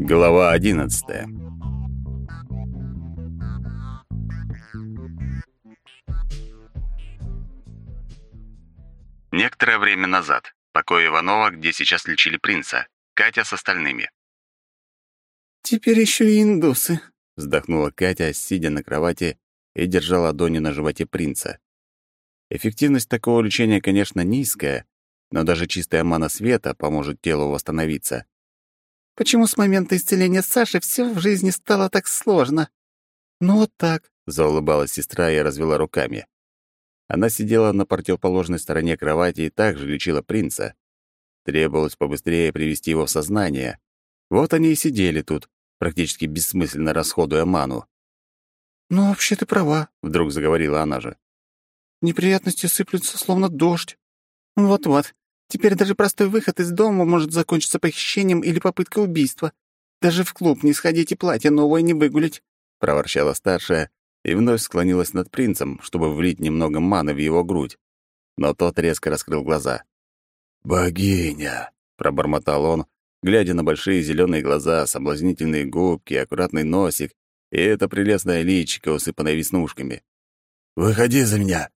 Глава одиннадцатая. Некоторое время назад. Покой Иванова, где сейчас лечили принца. Катя с остальными. «Теперь еще и индусы», — вздохнула Катя, сидя на кровати и держа ладони на животе принца. Эффективность такого лечения, конечно, низкая, но даже чистая мана света поможет телу восстановиться. «Почему с момента исцеления Саши все в жизни стало так сложно?» «Ну вот так», — заулыбалась сестра и развела руками. Она сидела на противоположной стороне кровати и также лечила принца. Требовалось побыстрее привести его в сознание. Вот они и сидели тут, практически бессмысленно расходуя ману. «Ну, вообще ты права», — вдруг заговорила она же. «Неприятности сыплются, словно дождь. Вот-вот. Теперь даже простой выход из дома может закончиться похищением или попыткой убийства. Даже в клуб не сходить и платье новое не выгулить», — проворчала старшая, и вновь склонилась над принцем, чтобы влить немного маны в его грудь. Но тот резко раскрыл глаза. «Богиня!» — пробормотал он, глядя на большие зеленые глаза, соблазнительные губки, аккуратный носик и это прелестное личико, усыпанное веснушками. «Выходи за меня!»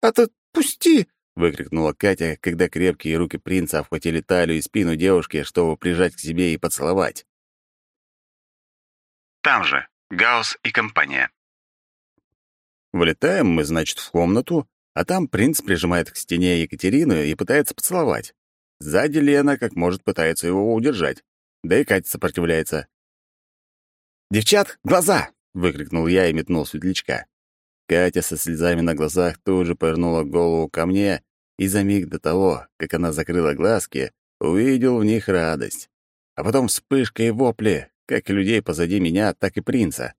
«А то пусти!» — выкрикнула Катя, когда крепкие руки принца обхватили талию и спину девушки, чтобы прижать к себе и поцеловать. Там же Гаус и компания. Вылетаем мы, значит, в комнату, а там принц прижимает к стене Екатерину и пытается поцеловать. Сзади Лена, как может, пытается его удержать. Да и Катя сопротивляется. «Девчат, глаза!» — выкрикнул я и метнул светлячка. Катя со слезами на глазах тут же повернула голову ко мне, и за миг до того, как она закрыла глазки, увидел в них радость. А потом вспышка и вопли, как и людей позади меня, так и принца.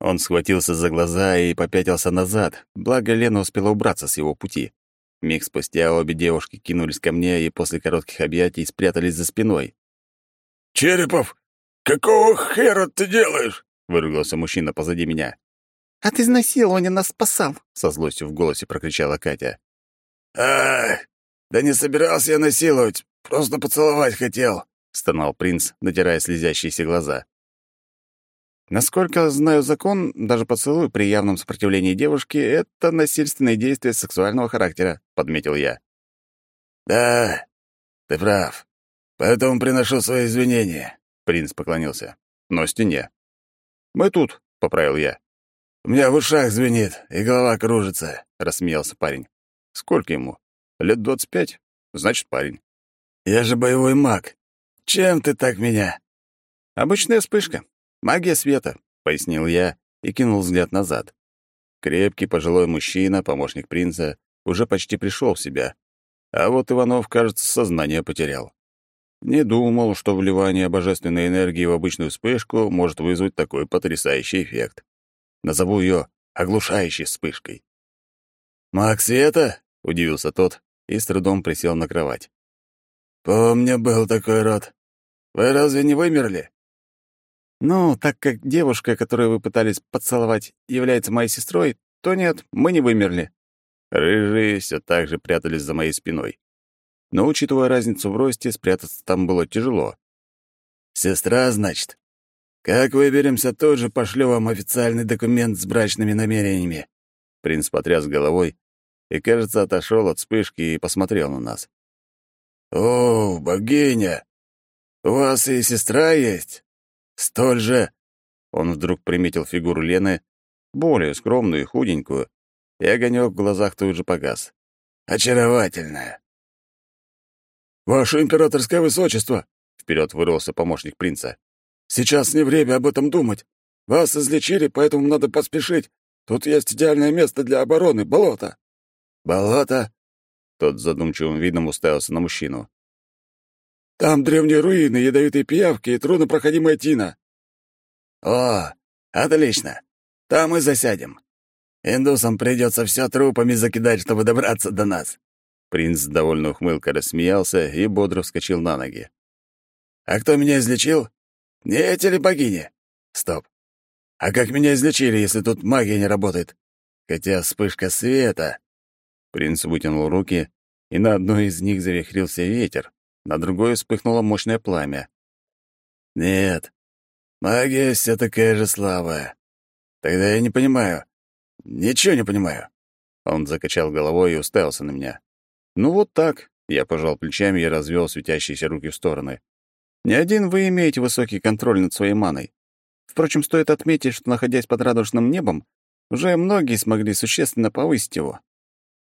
Он схватился за глаза и попятился назад, благо Лена успела убраться с его пути. Миг спустя обе девушки кинулись ко мне и после коротких объятий спрятались за спиной. «Черепов, какого хера ты делаешь?» — выругался мужчина позади меня. «От изнасилования нас спасал!» — со злостью в голосе прокричала Катя. «А, да не собирался я насиловать, просто поцеловать хотел», — стонал принц, натирая слезящиеся глаза. Насколько знаю закон, даже поцелуй при явном сопротивлении девушки — это насильственные действия сексуального характера, — подметил я. «Да, ты прав. Поэтому приношу свои извинения», — принц поклонился. «Но стене». «Мы тут», — поправил я. «У меня в ушах звенит, и голова кружится», — рассмеялся парень. «Сколько ему? Лет двадцать пять? Значит, парень». «Я же боевой маг. Чем ты так меня?» «Обычная вспышка. «Магия света», — пояснил я и кинул взгляд назад. Крепкий пожилой мужчина, помощник принца, уже почти пришел в себя. А вот Иванов, кажется, сознание потерял. Не думал, что вливание божественной энергии в обычную вспышку может вызвать такой потрясающий эффект. Назову ее оглушающей вспышкой. «Маг света?» — удивился тот и с трудом присел на кровать. «Помню, был такой род. Вы разве не вымерли?» «Ну, так как девушка, которую вы пытались поцеловать, является моей сестрой, то нет, мы не вымерли». Рыжие все так же прятались за моей спиной. Но, учитывая разницу в росте, спрятаться там было тяжело. «Сестра, значит? Как выберемся, тут же пошлю вам официальный документ с брачными намерениями». Принц потряс головой и, кажется, отошел от вспышки и посмотрел на нас. «О, богиня! У вас и сестра есть? Столь же...» Он вдруг приметил фигуру Лены, более скромную и худенькую, и огонек в глазах тут же погас. «Очаровательная!» «Ваше императорское высочество!» — вперед вырвался помощник принца. «Сейчас не время об этом думать. Вас излечили, поэтому надо поспешить. Тут есть идеальное место для обороны — болото». «Болото?» — тот задумчивым видом уставился на мужчину. Там древние руины, ядовитые пиявки и труднопроходимая тина». «О, отлично. Там и засядем. Индусам придется все трупами закидать, чтобы добраться до нас». Принц с довольной ухмылкой рассмеялся и бодро вскочил на ноги. «А кто меня излечил? Эти ли богини? Стоп. А как меня излечили, если тут магия не работает? Хотя вспышка света...» Принц вытянул руки, и на одной из них завихрился ветер, на другой вспыхнуло мощное пламя. «Нет, Магия все такая же слабая. Тогда я не понимаю. Ничего не понимаю. Он закачал головой и уставился на меня. Ну вот так. Я пожал плечами и развел светящиеся руки в стороны. Не один вы имеете высокий контроль над своей маной. Впрочем, стоит отметить, что, находясь под радужным небом, уже многие смогли существенно повысить его.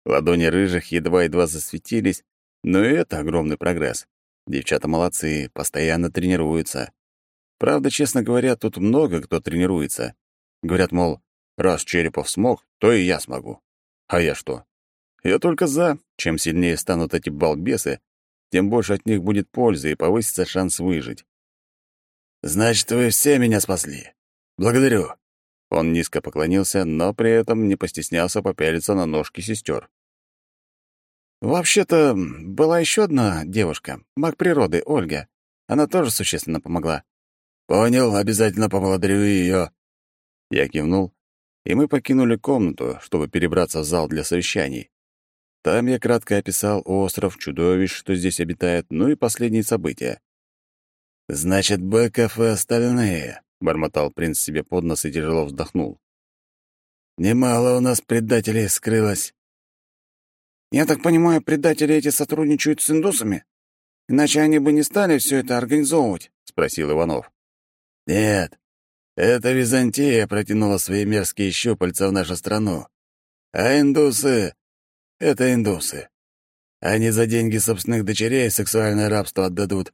Ладони рыжих едва-едва засветились, но и это огромный прогресс. Девчата молодцы, постоянно тренируются. Правда, честно говоря, тут много кто тренируется. Говорят, мол, раз Черепов смог, то и я смогу. А я что? Я только за. Чем сильнее станут эти балбесы, тем больше от них будет пользы и повысится шанс выжить. «Значит, вы все меня спасли. Благодарю». Он низко поклонился, но при этом не постеснялся попялиться на ножки сестер. «Вообще-то, была еще одна девушка, маг природы, Ольга. Она тоже существенно помогла». «Понял, обязательно поблагодарю ее». Я кивнул, и мы покинули комнату, чтобы перебраться в зал для совещаний. Там я кратко описал остров, чудовищ, что здесь обитает, ну и последние события. «Значит, Беков и остальные», — бормотал принц себе под нос и тяжело вздохнул. «Немало у нас предателей скрылось». «Я так понимаю, предатели эти сотрудничают с индусами? Иначе они бы не стали все это организовывать?» — спросил Иванов. «Нет, это Византия протянула свои мерзкие щупальца в нашу страну. А индусы — это индусы. Они за деньги собственных дочерей сексуальное рабство отдадут.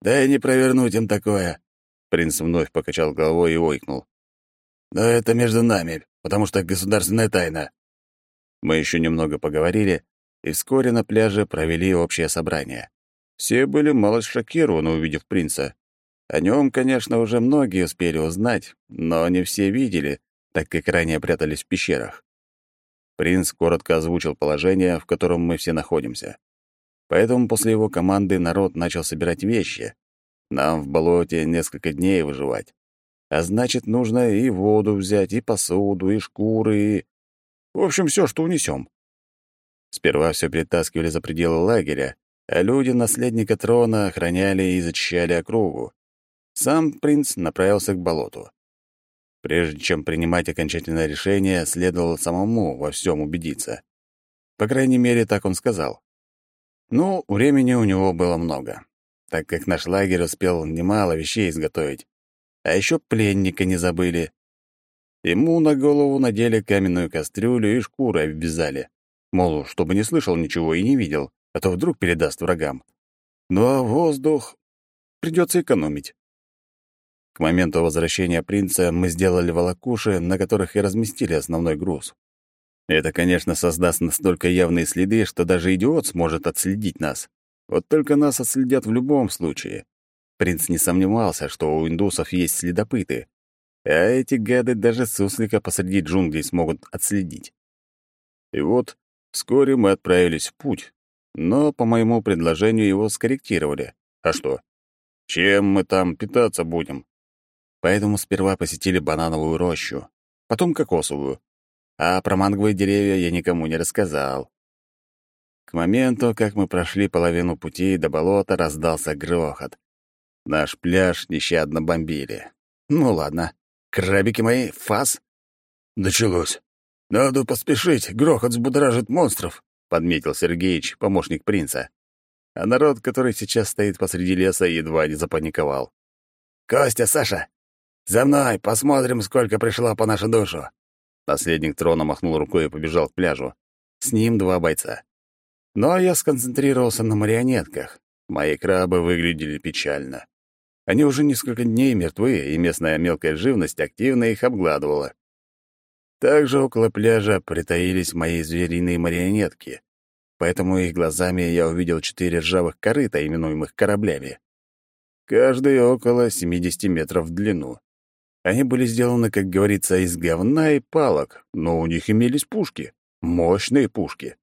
Да и не провернуть им такое. Принц вновь покачал головой и ойкнул. Но это между нами, потому что государственная тайна. Мы еще немного поговорили, и вскоре на пляже провели общее собрание. Все были мало шокированы, увидев принца. О нем, конечно, уже многие успели узнать, но не все видели, так как ранее прятались в пещерах. Принц коротко озвучил положение, в котором мы все находимся. Поэтому после его команды народ начал собирать вещи. Нам в болоте несколько дней выживать. А значит, нужно и воду взять, и посуду, и шкуры, и... В общем, все, что унесем. Сперва все перетаскивали за пределы лагеря, а люди наследника трона охраняли и зачищали округу. Сам принц направился к болоту. Прежде чем принимать окончательное решение, следовало самому во всем убедиться. По крайней мере, так он сказал. Ну, времени у него было много, так как наш лагерь успел немало вещей изготовить. А еще пленника не забыли. Ему на голову надели каменную кастрюлю и шкуры обвязали. Мол, чтобы не слышал ничего и не видел, а то вдруг передаст врагам. Ну а воздух придется экономить. К моменту возвращения принца мы сделали волокуши, на которых и разместили основной груз. Это, конечно, создаст настолько явные следы, что даже идиот сможет отследить нас. Вот только нас отследят в любом случае. Принц не сомневался, что у индусов есть следопыты, а эти гады даже суслика посреди джунглей смогут отследить. И вот вскоре мы отправились в путь, но по моему предложению его скорректировали. А что? Чем мы там питаться будем? Поэтому сперва посетили банановую рощу, потом кокосовую, а про манговые деревья я никому не рассказал. К моменту, как мы прошли половину пути до болота, раздался грохот. Наш пляж нещадно бомбили. Ну ладно, крабики мои, фас. Началось. Надо поспешить, грохот взбудоражит монстров, подметил Сергеич, помощник принца. А народ, который сейчас стоит посреди леса, едва не запаниковал. «Костя, Саша, за мной, посмотрим, сколько пришло по нашу душу. Наследник трона махнул рукой и побежал к пляжу. С ним два бойца. Но я сконцентрировался на марионетках. Мои крабы выглядели печально. Они уже несколько дней мертвы, и местная мелкая живность активно их обгладывала. Также около пляжа притаились мои звериные марионетки, поэтому их глазами я увидел четыре ржавых корыта, именуемых кораблями. Каждый около 70 метров в длину. Они были сделаны, как говорится, из говна и палок, но у них имелись пушки, мощные пушки.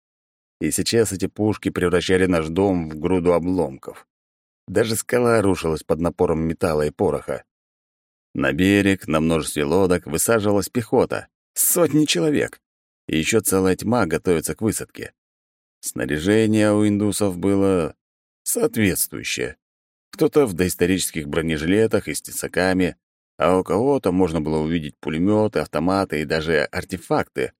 И сейчас эти пушки превращали наш дом в груду обломков. Даже скала рушилась под напором металла и пороха. На берег, на множестве лодок высаживалась пехота. Сотни человек. И еще целая тьма готовится к высадке. Снаряжение у индусов было соответствующее. Кто-то в доисторических бронежилетах и с тесаками, а у кого-то можно было увидеть пулеметы, автоматы и даже артефакты.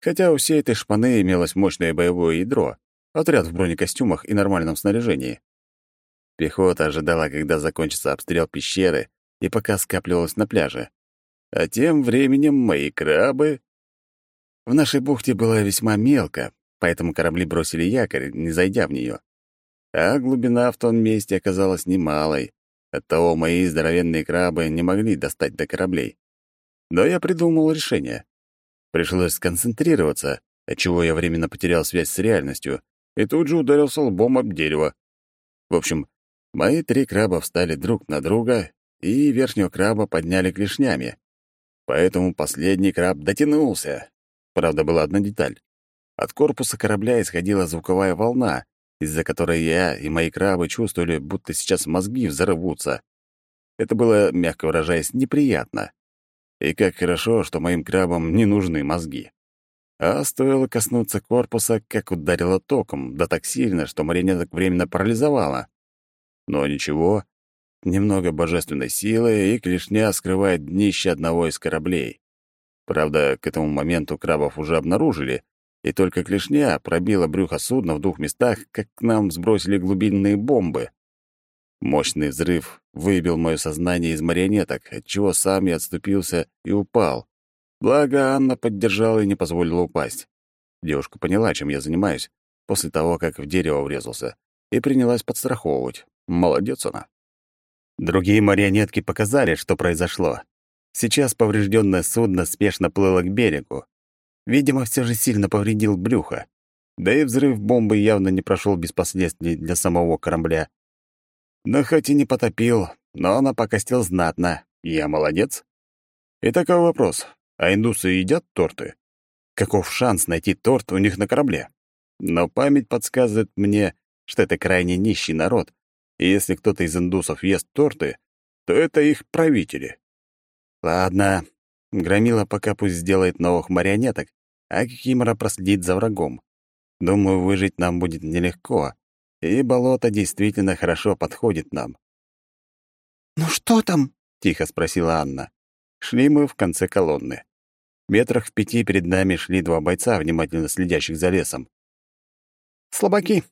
Хотя у всей этой шпаны имелось мощное боевое ядро, отряд в бронекостюмах и нормальном снаряжении. Пехота ожидала, когда закончится обстрел пещеры, и пока скапливалась на пляже. А тем временем мои крабы... В нашей бухте было весьма мелко, поэтому корабли бросили якорь, не зайдя в нее. А глубина в том месте оказалась немалой, оттого мои здоровенные крабы не могли достать до кораблей. Но я придумал решение. Пришлось сконцентрироваться, отчего я временно потерял связь с реальностью, и тут же ударился лбом об дерево. В общем, мои три краба встали друг на друга, и верхнего краба подняли клешнями. Поэтому последний краб дотянулся. Правда, была одна деталь. От корпуса корабля исходила звуковая волна, из-за которой я и мои крабы чувствовали, будто сейчас мозги взорвутся. Это было, мягко выражаясь, неприятно. И как хорошо, что моим крабам не нужны мозги. А стоило коснуться корпуса, как ударило током, да так сильно, что марионеток временно парализовало. Но ничего, немного божественной силы, и клешня скрывает днище одного из кораблей. Правда, к этому моменту крабов уже обнаружили, и только клешня пробила брюхо судна в двух местах, как к нам сбросили глубинные бомбы. Мощный взрыв выбил мое сознание из марионеток, отчего сам я отступился и упал. Благо, Анна поддержала и не позволила упасть. Девушка поняла, чем я занимаюсь, после того, как в дерево врезался, и принялась подстраховывать. Молодец она. Другие марионетки показали, что произошло. Сейчас поврежденное судно спешно плыло к берегу. Видимо, все же сильно повредил брюхо. Да и взрыв бомбы явно не прошел без последствий для самого корабля. Но хоть и не потопил, но она покостил знатно. Я молодец. И такой вопрос. А индусы едят торты? Каков шанс найти торт у них на корабле? Но память подсказывает мне, что это крайне нищий народ, и если кто-то из индусов ест торты, то это их правители. Ладно, Громила пока пусть сделает новых марионеток, а Кикимора проследит за врагом. Думаю, выжить нам будет нелегко, и болото действительно хорошо подходит нам. «Ну что там?» — тихо спросила Анна. Шли мы в конце колонны. Метрах в пяти перед нами шли два бойца, внимательно следящих за лесом. «Слабаки,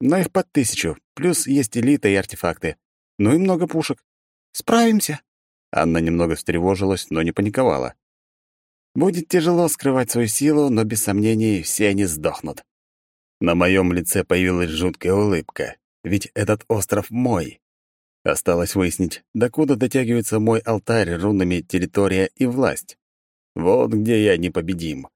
но их под тысячу, плюс есть элита и артефакты. Ну и много пушек. Справимся?» Анна немного встревожилась, но не паниковала. Будет тяжело скрывать свою силу, но без сомнений все они сдохнут. На моем лице появилась жуткая улыбка, ведь этот остров мой. Осталось выяснить, докуда дотягивается мой алтарь рунами территория и власть. Вот где я непобедим.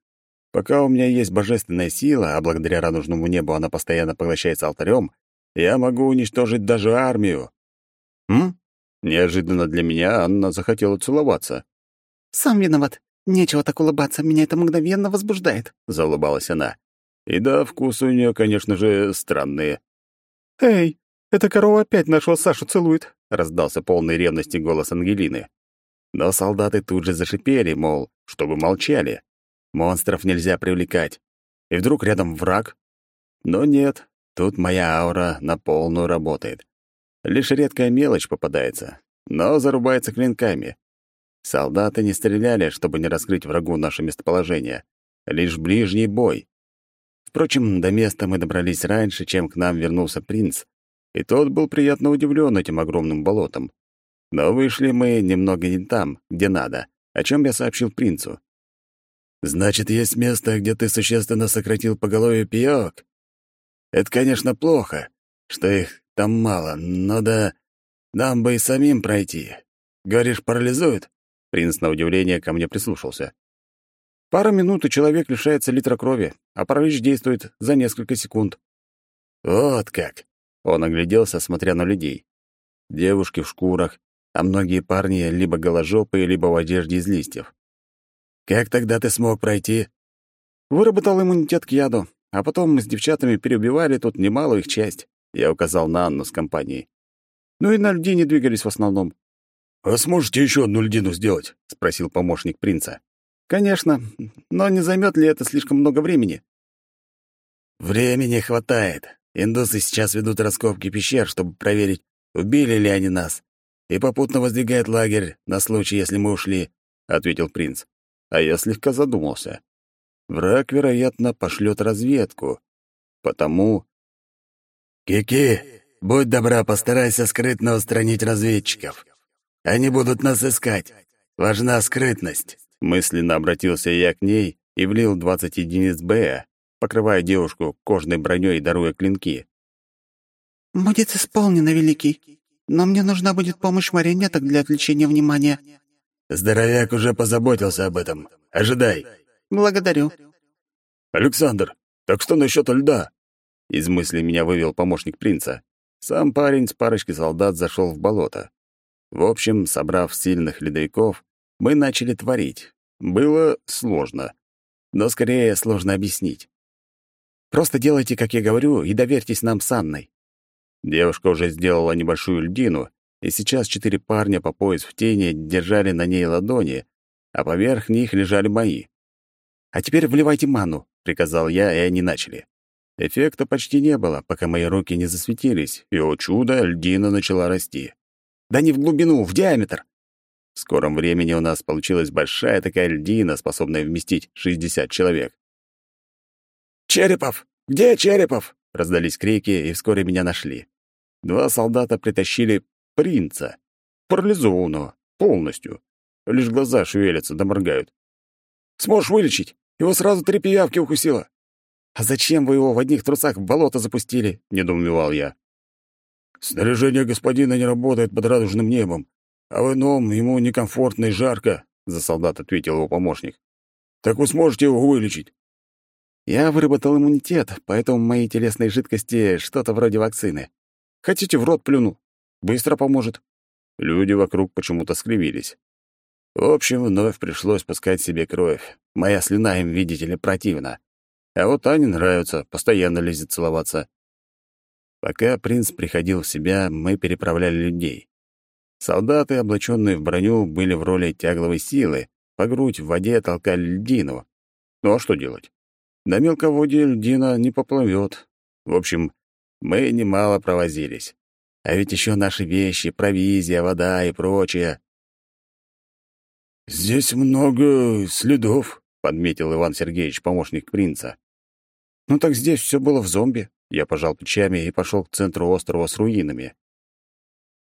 Пока у меня есть божественная сила, а благодаря радужному небу она постоянно поглощается алтарем, я могу уничтожить даже армию. М? Неожиданно для меня Анна захотела целоваться. «Сам виноват. «Нечего так улыбаться, меня это мгновенно возбуждает», — заулыбалась она. И да, вкусы у нее, конечно же, странные. «Эй, эта корова опять нашего Сашу целует», — раздался полный ревности голос Ангелины. Но солдаты тут же зашипели, мол, чтобы молчали. Монстров нельзя привлекать. И вдруг рядом враг? Но нет, тут моя аура на полную работает. Лишь редкая мелочь попадается, но зарубается клинками. Солдаты не стреляли, чтобы не раскрыть врагу наше местоположение. Лишь ближний бой. Впрочем, до места мы добрались раньше, чем к нам вернулся принц, и тот был приятно удивлен этим огромным болотом. Но вышли мы немного не там, где надо, о чем я сообщил принцу. «Значит, есть место, где ты существенно сократил поголовье пиёк? Это, конечно, плохо, что их там мало, но да, нам бы и самим пройти. Говоришь, парализует?» Принц на удивление ко мне прислушался. Пара минут, и человек лишается литра крови, а паралич действует за несколько секунд. Вот как! Он огляделся, смотря на людей. Девушки в шкурах, а многие парни либо голожопые, либо в одежде из листьев. Как тогда ты смог пройти? Выработал иммунитет к яду, а потом мы с девчатами переубивали тут немалую их часть. Я указал на Анну с компанией. Ну и на льдине двигались в основном. «А сможете еще одну льдину сделать?» — спросил помощник принца. «Конечно, но не займет ли это слишком много времени?» «Времени хватает. Индусы сейчас ведут раскопки пещер, чтобы проверить, убили ли они нас. и попутно воздвигает лагерь на случай, если мы ушли», — ответил принц. А я слегка задумался. Враг, вероятно, пошлет разведку. Потому... «Кики, будь добра, постарайся скрытно устранить разведчиков. Они будут нас искать. Важна скрытность». Мысленно обратился я к ней и влил 20 единиц Б, покрывая девушку кожной броней и даруя клинки. «Будет исполнено, Великий. Но мне нужна будет помощь марионеток для отвлечения внимания». «Здоровяк уже позаботился об этом. Ожидай». «Благодарю». «Александр, так что насчет льда?» Из мысли меня вывел помощник принца. Сам парень с парочкой солдат зашел в болото. В общем, собрав сильных ледовиков, мы начали творить. Было сложно. Но скорее сложно объяснить. Просто делайте, как я говорю, и доверьтесь нам с Анной. Девушка уже сделала небольшую льдину, и сейчас четыре парня по пояс в тени держали на ней ладони, а поверх них лежали мои. «А теперь вливайте ману», — приказал я, и они начали. Эффекта почти не было, пока мои руки не засветились, и, о чудо, льдина начала расти. Да не в глубину, в диаметр. В скором времени у нас получилась большая такая льдина, способная вместить 60 человек. «Черепов! Где Черепов?» — раздались крики, и вскоре меня нашли. Два солдата притащили принца, парализованного, полностью. Лишь глаза шевелятся да моргают. «Сможешь вылечить? Его сразу три пиявки укусило». «А зачем вы его в одних трусах в болото запустили?» — недоумевал я. «Снаряжение господина не работает под радужным небом, а в ином ему некомфортно и жарко», — за солдат ответил его помощник. «Так вы сможете его вылечить?» «Я выработал иммунитет, поэтому в моей телесной жидкости что-то вроде вакцины. Хотите, в рот плюну? Быстро поможет». Люди вокруг почему-то скривились. В общем, вновь пришлось пускать себе кровь. Моя слюна им, видите ли, противна. А вот Ане нравится, постоянно лезет целоваться. Пока принц приходил в себя, мы переправляли людей. Солдаты, облаченные в броню, были в роли тягловой силы, по грудь в воде толкали льдину. Ну а что делать? На мелководье льдина не поплывет. В общем, мы немало провозились. А ведь еще наши вещи, провизия, вода и прочее. «Здесь много следов», — подметил Иван Сергеевич, помощник принца. «Ну так здесь все было в зомби. Я пожал плечами и пошел к центру острова с руинами.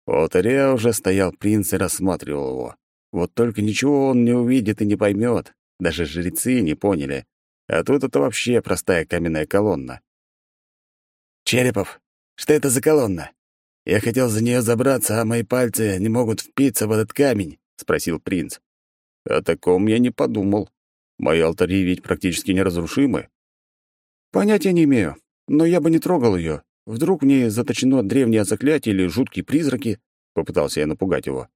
У алтаря уже стоял принц и рассматривал его. Вот только ничего он не увидит и не поймет. Даже жрецы не поняли. А тут это вообще простая каменная колонна. «Черепов, что это за колонна? Я хотел за нее забраться, а мои пальцы не могут впиться в этот камень», — спросил принц. «О таком я не подумал. Мои алтари ведь практически неразрушимы». «Понятия не имею но я бы не трогал ее. Вдруг в ней заточено древнее заклятие или жуткие призраки?» — попытался я напугать его.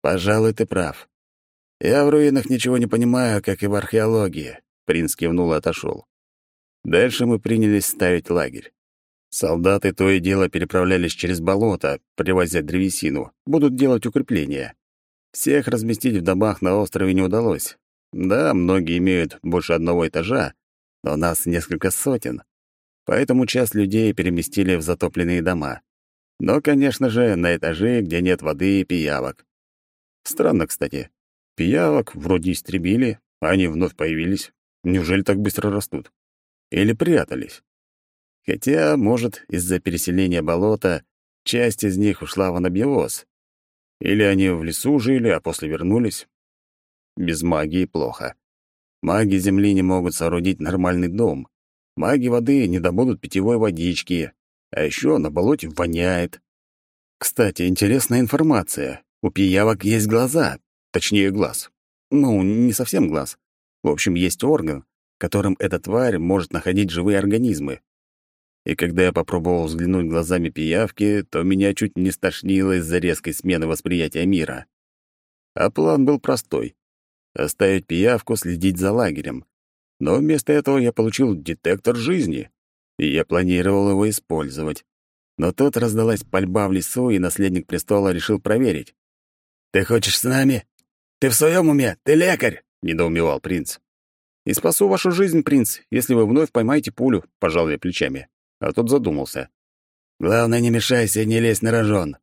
«Пожалуй, ты прав. Я в руинах ничего не понимаю, как и в археологии», — принц кивнул и отошел. Дальше мы принялись ставить лагерь. Солдаты то и дело переправлялись через болото, привозя древесину, будут делать укрепления. Всех разместить в домах на острове не удалось. Да, многие имеют больше одного этажа, но нас несколько сотен поэтому часть людей переместили в затопленные дома. Но, конечно же, на этажи, где нет воды и пиявок. Странно, кстати. Пиявок вроде истребили, а они вновь появились. Неужели так быстро растут? Или прятались? Хотя, может, из-за переселения болота часть из них ушла в анабиоз. Или они в лесу жили, а после вернулись. Без магии плохо. Маги Земли не могут соорудить нормальный дом. Маги воды не добудут питьевой водички, а еще на болоте воняет. Кстати, интересная информация. У пиявок есть глаза, точнее, глаз. Ну, не совсем глаз. В общем, есть орган, которым эта тварь может находить живые организмы. И когда я попробовал взглянуть глазами пиявки, то меня чуть не стошнило из-за резкой смены восприятия мира. А план был простой — оставить пиявку следить за лагерем, но вместо этого я получил детектор жизни, и я планировал его использовать. Но тут раздалась пальба в лесу, и наследник престола решил проверить. «Ты хочешь с нами? Ты в своем уме? Ты лекарь?» — недоумевал принц. «И спасу вашу жизнь, принц, если вы вновь поймаете пулю», — пожал я плечами. А тот задумался. «Главное, не мешайся и не лезь на рожон».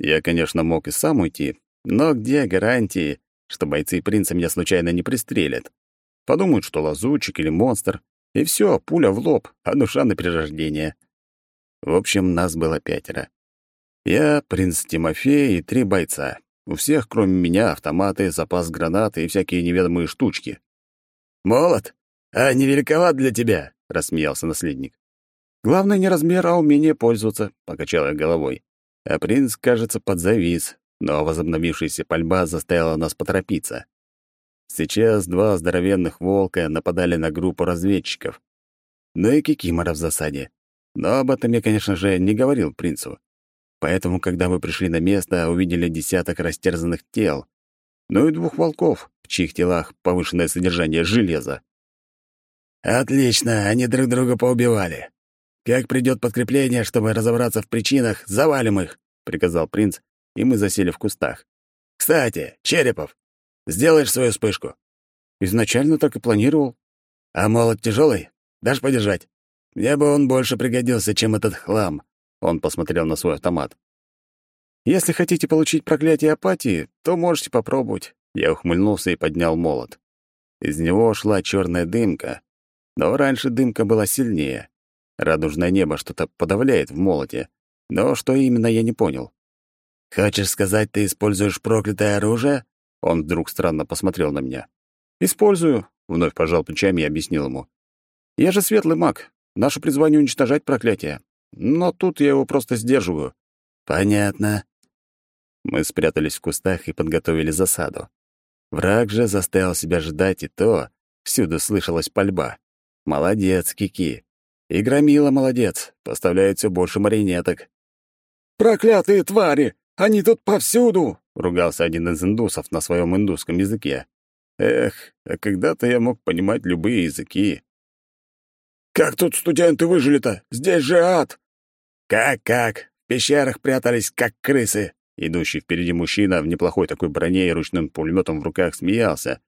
Я, конечно, мог и сам уйти, но где гарантии, что бойцы принца меня случайно не пристрелят? Подумают, что лазутчик или монстр, и все, пуля в лоб, а душа на перерождение. В общем, нас было пятеро. Я, принц Тимофей и три бойца. У всех, кроме меня, автоматы, запас гранаты и всякие неведомые штучки. «Молот? А не великоват для тебя?» — рассмеялся наследник. «Главное не размер, а умение пользоваться», — покачал я головой. А принц, кажется, подзавис, но возобновившаяся пальба заставила нас поторопиться. Сейчас два здоровенных волка нападали на группу разведчиков. Ну и Кикимора в засаде. Но об этом я, конечно же, не говорил принцу. Поэтому, когда мы пришли на место, увидели десяток растерзанных тел. Ну и двух волков, в чьих телах повышенное содержание железа. «Отлично, они друг друга поубивали. Как придет подкрепление, чтобы разобраться в причинах, завалим их», — приказал принц, и мы засели в кустах. «Кстати, Черепов, сделаешь свою вспышку?» «Изначально так и планировал». «А молот тяжелый? Дашь подержать? Мне бы он больше пригодился, чем этот хлам». Он посмотрел на свой автомат. «Если хотите получить проклятие апатии, то можете попробовать». Я ухмыльнулся и поднял молот. Из него шла черная дымка, но раньше дымка была сильнее. Радужное небо что-то подавляет в молоте, но что именно, я не понял. «Хочешь сказать, ты используешь проклятое оружие?» Он вдруг странно посмотрел на меня. «Использую», — вновь пожал плечами и объяснил ему. «Я же светлый маг. Наше призвание — уничтожать проклятие. Но тут я его просто сдерживаю». «Понятно». Мы спрятались в кустах и подготовили засаду. Враг же заставил себя ждать, и то всюду слышалась пальба. Молодец, Кики. И Громила молодец, поставляет все больше маринеток. «Проклятые твари! Они тут повсюду!» — ругался один из индусов на своем индусском языке. Эх, а когда-то я мог понимать любые языки. «Как тут студенты выжили-то? Здесь же ад!» «Как-как? В пещерах прятались, как крысы!» Идущий впереди мужчина в неплохой такой броне и ручным пулеметом в руках смеялся,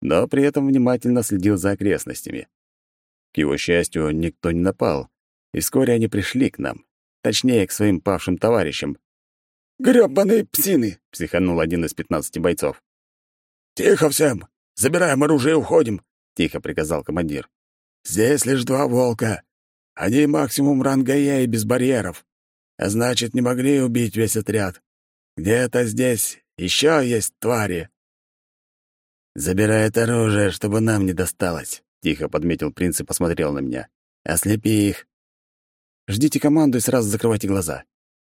но при этом внимательно следил за окрестностями. К его счастью, никто не напал, и вскоре они пришли к нам, точнее, к своим павшим товарищам. «Грёбаные псины!» — психанул один из пятнадцати бойцов. «Тихо всем! Забираем оружие и уходим!» — тихо приказал командир. «Здесь лишь два волка. Они максимум ранга Я и без барьеров. А значит, не могли убить весь отряд. Где-то здесь еще есть твари». «Забирай это оружие, чтобы нам не досталось», — тихо подметил принц и посмотрел на меня. «Ослепи их». «Ждите команду и сразу закрывайте глаза».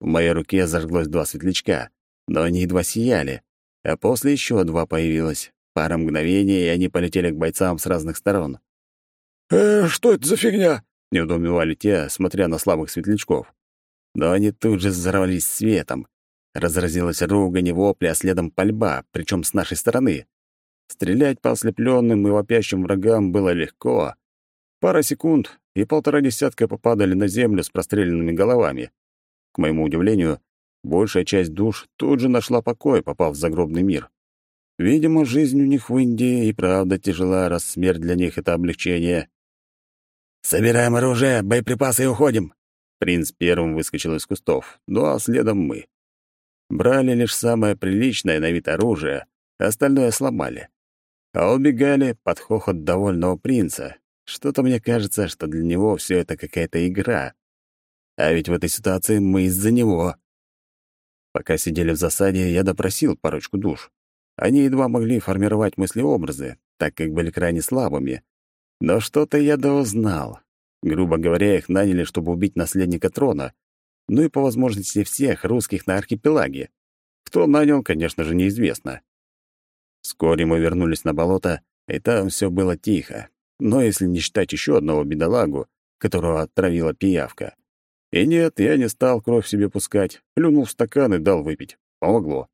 В моей руке зажглось два светлячка, но они едва сияли, а после еще два появилось. Пара мгновений, и они полетели к бойцам с разных сторон. «Э, что это за фигня?» — неудумевали те, смотря на слабых светлячков. Но они тут же взорвались светом. Разразилась ругань и вопли, а следом пальба, причем с нашей стороны. Стрелять по ослепленным и вопящим врагам было легко. Пара секунд, и полтора десятка попадали на землю с простреленными головами. К моему удивлению, большая часть душ тут же нашла покой, попав в загробный мир. Видимо, жизнь у них в Индии и правда тяжела, раз смерть для них — это облегчение. «Собираем оружие, боеприпасы и уходим!» Принц первым выскочил из кустов, ну а следом мы. Брали лишь самое приличное на вид оружие, остальное сломали а убегали под хохот довольного принца. Что-то мне кажется, что для него все это какая-то игра. А ведь в этой ситуации мы из-за него. Пока сидели в засаде, я допросил парочку душ. Они едва могли формировать мысли-образы, так как были крайне слабыми. Но что-то я да узнал. Грубо говоря, их наняли, чтобы убить наследника трона, ну и по возможности всех русских на архипелаге. Кто нанял, конечно же, неизвестно. Вскоре мы вернулись на болото, и там все было тихо, но если не считать еще одного бедолагу, которого отравила пиявка. И нет, я не стал кровь себе пускать, плюнул в стакан и дал выпить. Помогло.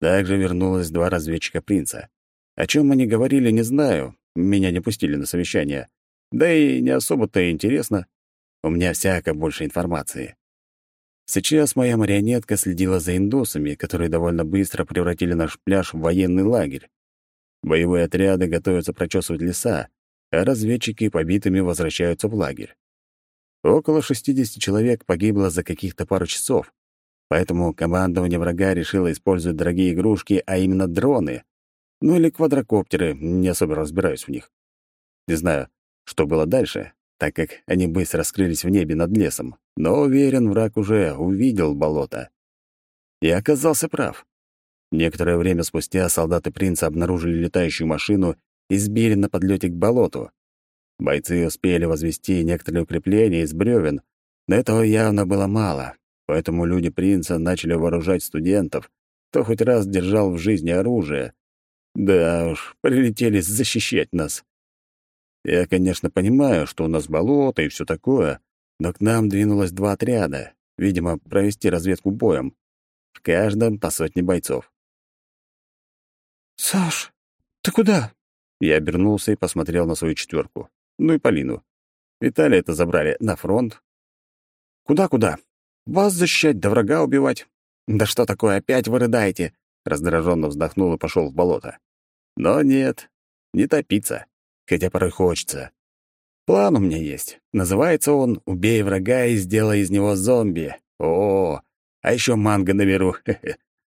Также вернулось два разведчика принца. О чем они говорили, не знаю, меня не пустили на совещание. Да и не особо-то интересно. У меня всяко больше информации. Сейчас моя марионетка следила за индусами, которые довольно быстро превратили наш пляж в военный лагерь. Боевые отряды готовятся прочесывать леса, а разведчики побитыми возвращаются в лагерь. Около 60 человек погибло за каких-то пару часов. Поэтому командование врага решило использовать дорогие игрушки, а именно дроны. Ну или квадрокоптеры, не особо разбираюсь в них. Не знаю, что было дальше, так как они быстро скрылись в небе над лесом, но уверен, враг уже увидел болото. И оказался прав. Некоторое время спустя солдаты принца обнаружили летающую машину и сбили на подлете к болоту. Бойцы успели возвести некоторые укрепления из бревен, но этого явно было мало, поэтому люди принца начали вооружать студентов, кто хоть раз держал в жизни оружие. Да уж, прилетели защищать нас. Я, конечно, понимаю, что у нас болото и все такое, но к нам двинулось два отряда, видимо, провести разведку боем. В каждом по сотне бойцов. «Саш, ты куда?» Я обернулся и посмотрел на свою четверку. Ну и Полину. Виталия это забрали на фронт. «Куда-куда? Вас защищать, да врага убивать. Да что такое, опять вы рыдаете?» Раздраженно вздохнул и пошел в болото. Но нет, не топиться, хотя порой хочется. План у меня есть. Называется он «Убей врага и сделай из него зомби». О, а еще манго наберу.